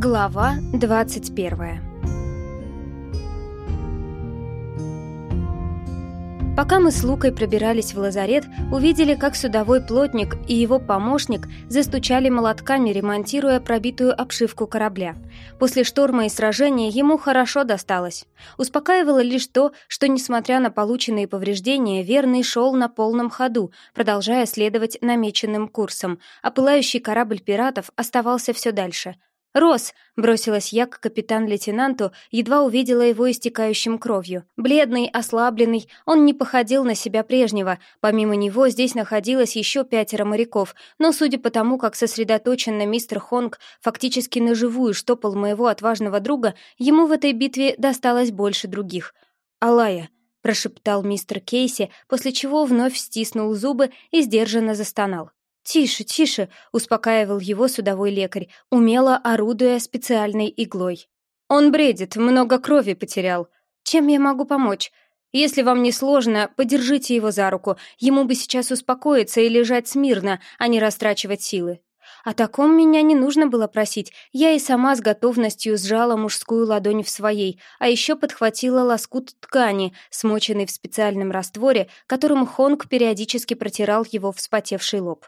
Глава 21 Пока мы с Лукой пробирались в лазарет, увидели, как судовой плотник и его помощник застучали молотками, ремонтируя пробитую обшивку корабля. После шторма и сражения ему хорошо досталось. Успокаивало лишь то, что, несмотря на полученные повреждения, верный шел на полном ходу, продолжая следовать намеченным курсом, а пылающий корабль пиратов оставался все дальше — «Рос!» — бросилась я к капитан-лейтенанту, едва увидела его истекающим кровью. Бледный, ослабленный, он не походил на себя прежнего. Помимо него здесь находилось еще пятеро моряков, но, судя по тому, как сосредоточенно мистер Хонг фактически наживую штопал моего отважного друга, ему в этой битве досталось больше других. «Алая!» — прошептал мистер Кейси, после чего вновь стиснул зубы и сдержанно застонал. «Тише, тише!» — успокаивал его судовой лекарь, умело орудуя специальной иглой. «Он бредит, много крови потерял. Чем я могу помочь? Если вам не сложно, подержите его за руку. Ему бы сейчас успокоиться и лежать смирно, а не растрачивать силы». О таком меня не нужно было просить. Я и сама с готовностью сжала мужскую ладонь в своей, а еще подхватила лоскут ткани, смоченный в специальном растворе, которым Хонг периодически протирал его вспотевший лоб.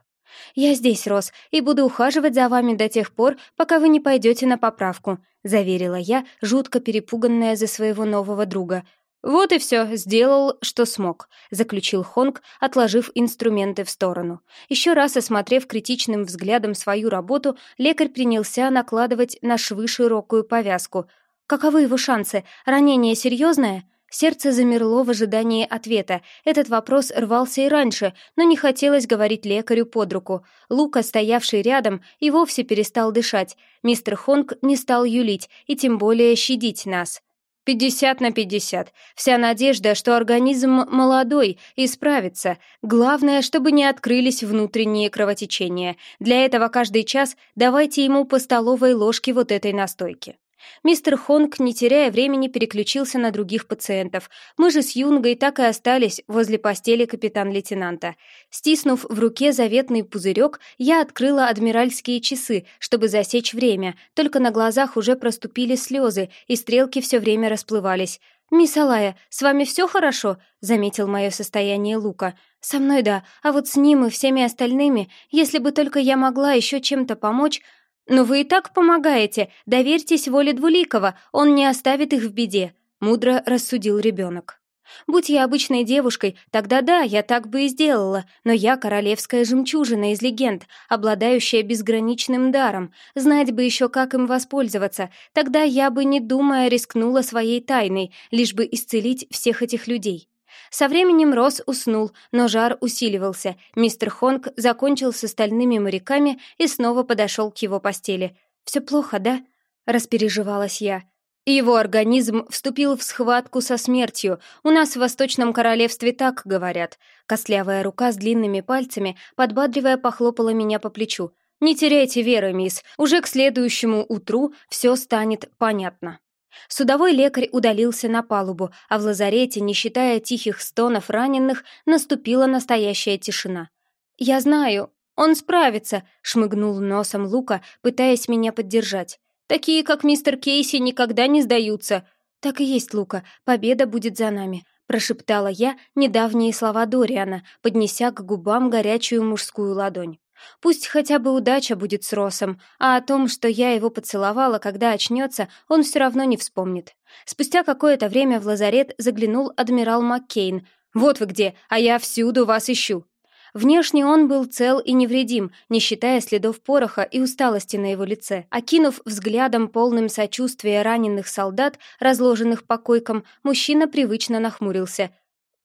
«Я здесь, Рос, и буду ухаживать за вами до тех пор, пока вы не пойдете на поправку», — заверила я, жутко перепуганная за своего нового друга. «Вот и все, сделал, что смог», — заключил Хонг, отложив инструменты в сторону. Еще раз осмотрев критичным взглядом свою работу, лекарь принялся накладывать на швы широкую повязку. «Каковы его шансы? Ранение серьезное?» Сердце замерло в ожидании ответа. Этот вопрос рвался и раньше, но не хотелось говорить лекарю под руку. Лука, стоявший рядом, и вовсе перестал дышать. Мистер Хонг не стал юлить и тем более щадить нас. «Пятьдесят на пятьдесят. Вся надежда, что организм молодой и справится. Главное, чтобы не открылись внутренние кровотечения. Для этого каждый час давайте ему по столовой ложке вот этой настойки». Мистер Хонг, не теряя времени, переключился на других пациентов. Мы же с Юнгой так и остались возле постели капитан-лейтенанта. Стиснув в руке заветный пузырек, я открыла адмиральские часы, чтобы засечь время, только на глазах уже проступили слезы, и стрелки все время расплывались. «Мисс Алая, с вами все хорошо?» — заметил мое состояние Лука. «Со мной да, а вот с ним и всеми остальными, если бы только я могла еще чем-то помочь...» «Но вы и так помогаете. Доверьтесь воле Двуликова, он не оставит их в беде», — мудро рассудил ребенок. «Будь я обычной девушкой, тогда да, я так бы и сделала, но я королевская жемчужина из легенд, обладающая безграничным даром. Знать бы еще, как им воспользоваться, тогда я бы, не думая, рискнула своей тайной, лишь бы исцелить всех этих людей. Со временем Рос уснул, но жар усиливался. Мистер Хонг закончил с остальными моряками и снова подошел к его постели. «Все плохо, да?» — распереживалась я. Его организм вступил в схватку со смертью. У нас в Восточном Королевстве так говорят. Костлявая рука с длинными пальцами, подбадривая, похлопала меня по плечу. «Не теряйте веры, мисс. Уже к следующему утру все станет понятно». Судовой лекарь удалился на палубу, а в лазарете, не считая тихих стонов раненых, наступила настоящая тишина. «Я знаю, он справится», — шмыгнул носом Лука, пытаясь меня поддержать. «Такие, как мистер Кейси, никогда не сдаются». «Так и есть, Лука, победа будет за нами», — прошептала я недавние слова Дориана, поднеся к губам горячую мужскую ладонь. Пусть хотя бы удача будет с Росом, а о том, что я его поцеловала, когда очнется, он все равно не вспомнит. Спустя какое-то время в лазарет заглянул адмирал Маккейн. «Вот вы где, а я всюду вас ищу». Внешне он был цел и невредим, не считая следов пороха и усталости на его лице. Окинув взглядом полным сочувствия раненых солдат, разложенных по койкам, мужчина привычно нахмурился.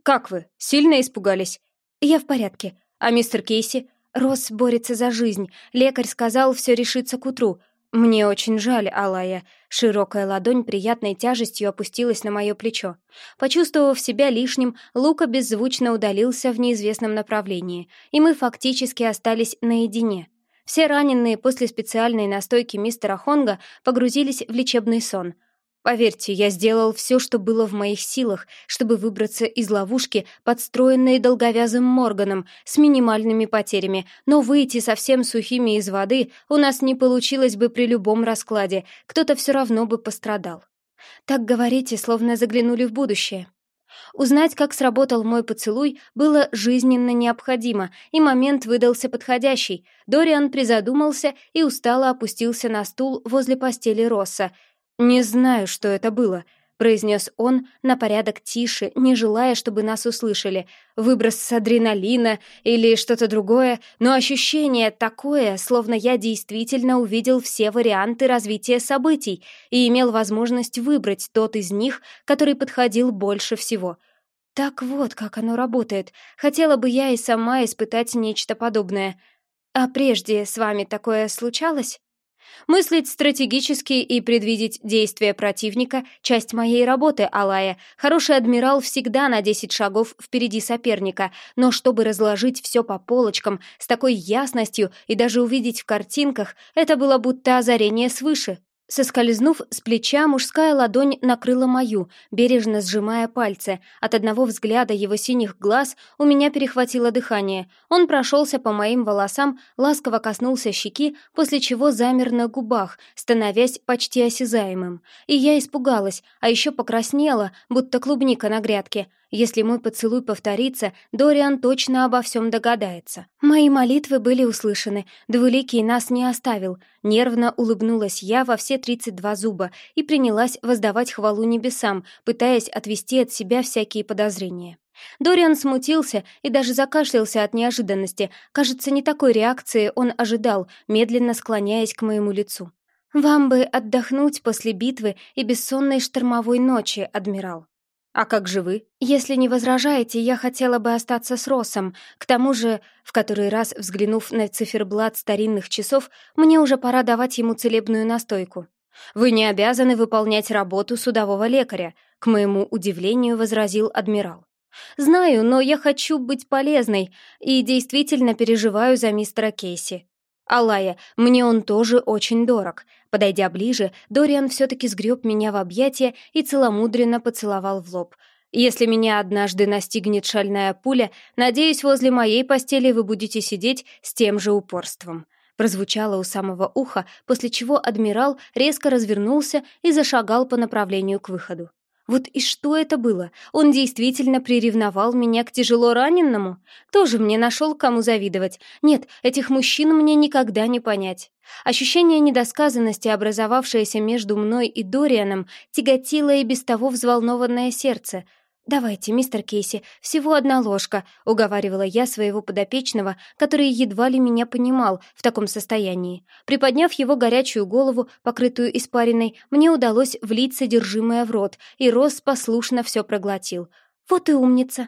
«Как вы? Сильно испугались?» «Я в порядке. А мистер Кейси? Рос борется за жизнь. Лекарь сказал, все решится к утру. Мне очень жаль, Алая. Широкая ладонь приятной тяжестью опустилась на мое плечо. Почувствовав себя лишним, Лука беззвучно удалился в неизвестном направлении, и мы фактически остались наедине. Все раненые после специальной настойки мистера Хонга погрузились в лечебный сон. Поверьте, я сделал все, что было в моих силах, чтобы выбраться из ловушки, подстроенной долговязым Морганом, с минимальными потерями, но выйти совсем сухими из воды у нас не получилось бы при любом раскладе, кто-то все равно бы пострадал. Так говорите, словно заглянули в будущее. Узнать, как сработал мой поцелуй, было жизненно необходимо, и момент выдался подходящий. Дориан призадумался и устало опустился на стул возле постели Росса — «Не знаю, что это было», — произнес он на порядок тише, не желая, чтобы нас услышали. Выброс адреналина или что-то другое, но ощущение такое, словно я действительно увидел все варианты развития событий и имел возможность выбрать тот из них, который подходил больше всего. Так вот, как оно работает. Хотела бы я и сама испытать нечто подобное. А прежде с вами такое случалось? Мыслить стратегически и предвидеть действия противника — часть моей работы, Алая. Хороший адмирал всегда на 10 шагов впереди соперника, но чтобы разложить все по полочкам с такой ясностью и даже увидеть в картинках, это было будто озарение свыше. Соскользнув с плеча, мужская ладонь накрыла мою, бережно сжимая пальцы. От одного взгляда его синих глаз у меня перехватило дыхание. Он прошелся по моим волосам, ласково коснулся щеки, после чего замер на губах, становясь почти осязаемым. И я испугалась, а еще покраснела, будто клубника на грядке. Если мой поцелуй повторится, Дориан точно обо всем догадается. Мои молитвы были услышаны, двуликий нас не оставил. Нервно улыбнулась я во все тридцать два зуба и принялась воздавать хвалу небесам, пытаясь отвести от себя всякие подозрения. Дориан смутился и даже закашлялся от неожиданности. Кажется, не такой реакции он ожидал, медленно склоняясь к моему лицу. «Вам бы отдохнуть после битвы и бессонной штормовой ночи, адмирал». «А как же вы?» «Если не возражаете, я хотела бы остаться с Россом. К тому же, в который раз взглянув на циферблат старинных часов, мне уже пора давать ему целебную настойку». «Вы не обязаны выполнять работу судового лекаря», — к моему удивлению возразил адмирал. «Знаю, но я хочу быть полезной и действительно переживаю за мистера Кейси. Алая, мне он тоже очень дорог. Подойдя ближе, Дориан все-таки сгреб меня в объятия и целомудренно поцеловал в лоб. «Если меня однажды настигнет шальная пуля, надеюсь, возле моей постели вы будете сидеть с тем же упорством». Прозвучало у самого уха, после чего адмирал резко развернулся и зашагал по направлению к выходу. Вот и что это было? Он действительно приревновал меня к тяжело раненному? Тоже мне нашел, кому завидовать. Нет, этих мужчин мне никогда не понять. Ощущение недосказанности, образовавшееся между мной и Дорианом, тяготило и без того взволнованное сердце — «Давайте, мистер Кейси, всего одна ложка», — уговаривала я своего подопечного, который едва ли меня понимал в таком состоянии. Приподняв его горячую голову, покрытую испариной, мне удалось влить содержимое в рот, и Росс послушно все проглотил. «Вот и умница!»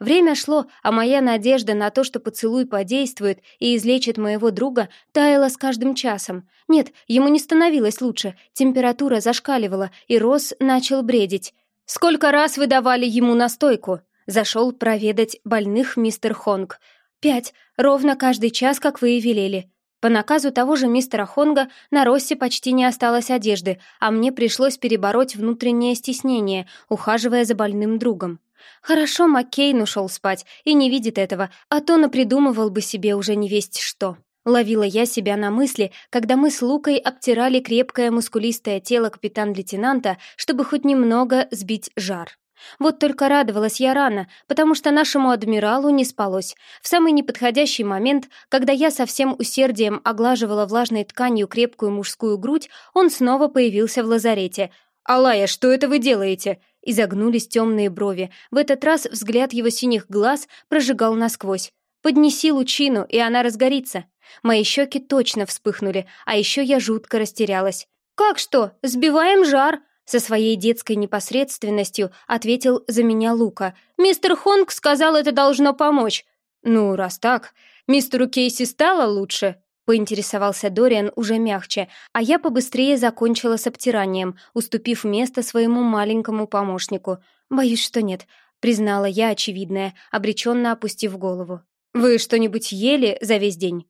Время шло, а моя надежда на то, что поцелуй подействует и излечит моего друга, таяла с каждым часом. Нет, ему не становилось лучше, температура зашкаливала, и Росс начал бредить. «Сколько раз вы давали ему настойку?» Зашел проведать больных мистер Хонг. «Пять, ровно каждый час, как вы и велели». По наказу того же мистера Хонга на Россе почти не осталось одежды, а мне пришлось перебороть внутреннее стеснение, ухаживая за больным другом. Хорошо Маккейн ушел спать и не видит этого, а то напридумывал бы себе уже не весть что. Ловила я себя на мысли, когда мы с Лукой обтирали крепкое мускулистое тело капитан-лейтенанта, чтобы хоть немного сбить жар. Вот только радовалась я рано, потому что нашему адмиралу не спалось. В самый неподходящий момент, когда я со всем усердием оглаживала влажной тканью крепкую мужскую грудь, он снова появился в лазарете. «Алая, что это вы делаете?» Изогнулись темные брови. В этот раз взгляд его синих глаз прожигал насквозь. «Поднеси лучину, и она разгорится». Мои щеки точно вспыхнули, а еще я жутко растерялась. «Как что? Сбиваем жар!» Со своей детской непосредственностью ответил за меня Лука. «Мистер Хонг сказал, это должно помочь». «Ну, раз так, мистеру Кейси стало лучше?» поинтересовался Дориан уже мягче, а я побыстрее закончила с обтиранием, уступив место своему маленькому помощнику. «Боюсь, что нет», — признала я очевидное, обреченно опустив голову. «Вы что-нибудь ели за весь день?»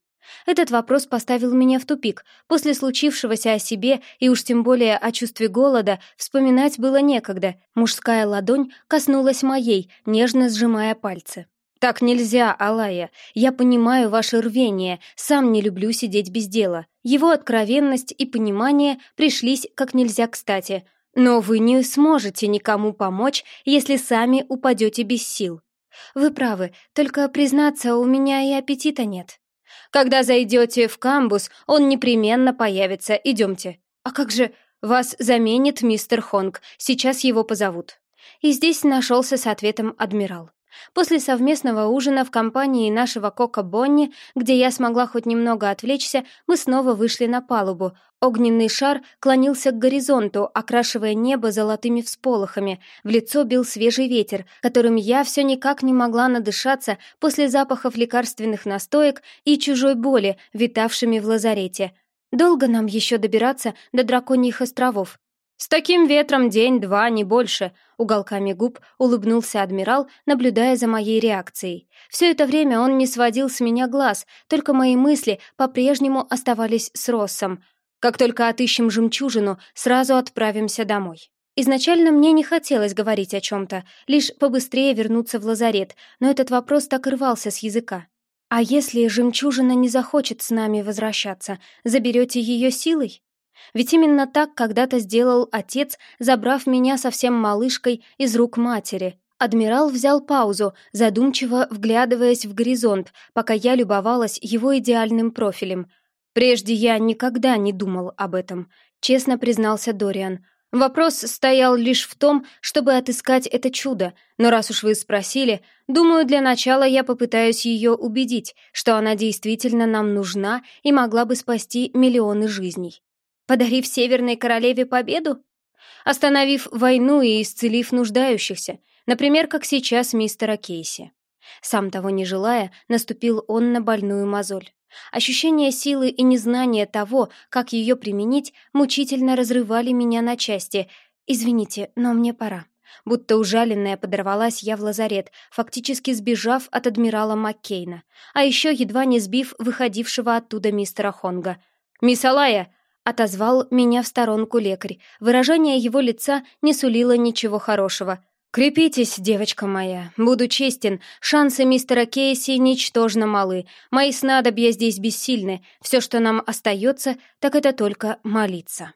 Этот вопрос поставил меня в тупик. После случившегося о себе и уж тем более о чувстве голода вспоминать было некогда. Мужская ладонь коснулась моей, нежно сжимая пальцы. «Так нельзя, Алая. Я понимаю ваше рвение, сам не люблю сидеть без дела. Его откровенность и понимание пришлись как нельзя кстати. Но вы не сможете никому помочь, если сами упадете без сил. Вы правы, только, признаться, у меня и аппетита нет. Когда зайдете в камбус, он непременно появится. Идемте. А как же... Вас заменит мистер Хонг. Сейчас его позовут. И здесь нашелся с ответом адмирал. После совместного ужина в компании нашего Кока Бонни, где я смогла хоть немного отвлечься, мы снова вышли на палубу. Огненный шар клонился к горизонту, окрашивая небо золотыми всполохами. В лицо бил свежий ветер, которым я все никак не могла надышаться после запахов лекарственных настоек и чужой боли, витавшими в лазарете. Долго нам еще добираться до драконьих островов? «С таким ветром день-два, не больше», — уголками губ улыбнулся адмирал, наблюдая за моей реакцией. Все это время он не сводил с меня глаз, только мои мысли по-прежнему оставались с Россом. Как только отыщем жемчужину, сразу отправимся домой. Изначально мне не хотелось говорить о чем-то, лишь побыстрее вернуться в лазарет, но этот вопрос так рвался с языка. «А если жемчужина не захочет с нами возвращаться, заберете ее силой?» Ведь именно так когда-то сделал отец, забрав меня совсем малышкой из рук матери. Адмирал взял паузу, задумчиво вглядываясь в горизонт, пока я любовалась его идеальным профилем. «Прежде я никогда не думал об этом», — честно признался Дориан. «Вопрос стоял лишь в том, чтобы отыскать это чудо, но раз уж вы спросили, думаю, для начала я попытаюсь ее убедить, что она действительно нам нужна и могла бы спасти миллионы жизней». Подарив Северной Королеве победу? Остановив войну и исцелив нуждающихся, например, как сейчас мистера Кейси. Сам того не желая, наступил он на больную мозоль. Ощущение силы и незнание того, как ее применить, мучительно разрывали меня на части. «Извините, но мне пора». Будто ужаленная подорвалась я в лазарет, фактически сбежав от адмирала Маккейна, а еще едва не сбив выходившего оттуда мистера Хонга. «Мисс Алая!» Отозвал меня в сторонку лекарь. Выражение его лица не сулило ничего хорошего. «Крепитесь, девочка моя. Буду честен, шансы мистера Кейси ничтожно малы. Мои снадобья здесь бессильны. Все, что нам остается, так это только молиться».